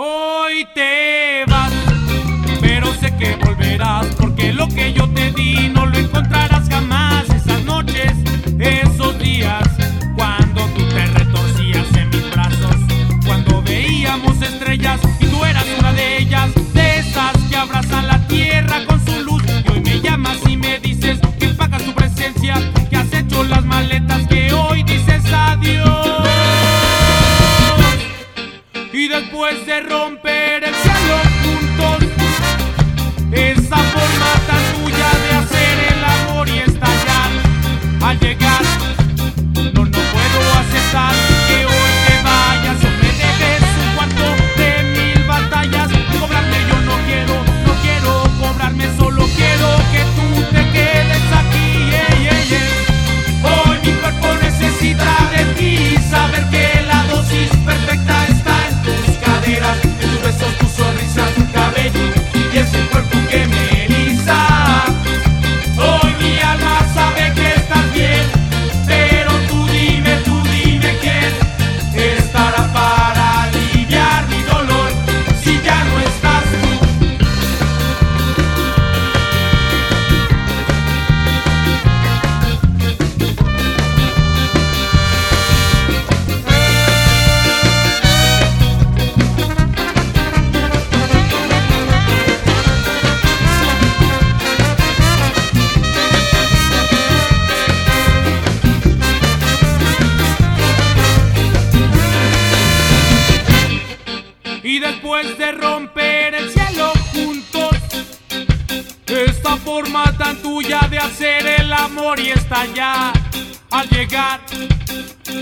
Hoy te vas, pero sé que volverás, porque lo que yo te di de romper el cielo juntos, esa forma tan tuya de hacer el amor y estallar. Al llegar, Y después de romper el cielo juntos, esta forma tan tuya de hacer el amor y estallar al llegar.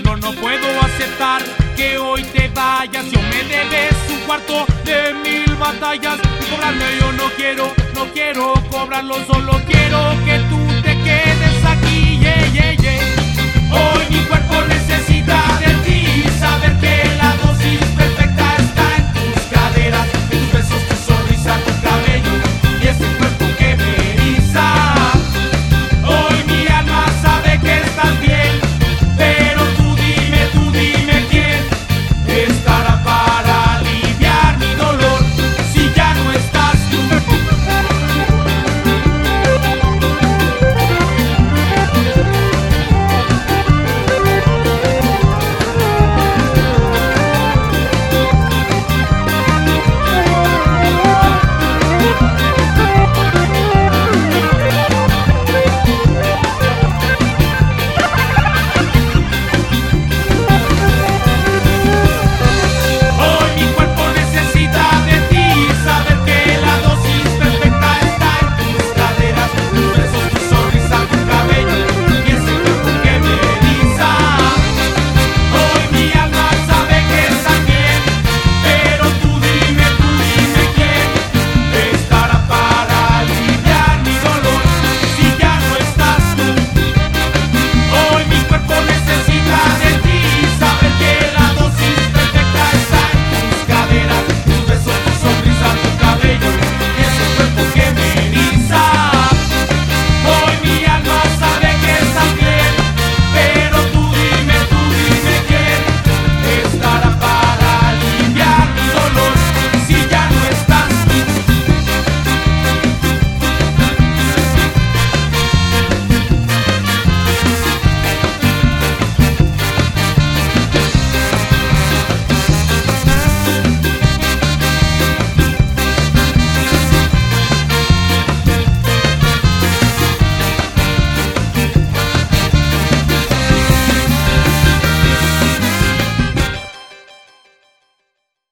No, no puedo aceptar que hoy te vayas. Yo me debes un cuarto de mil batallas. Y cobrarme yo no quiero, no quiero cobrarlo, solo quiero que tú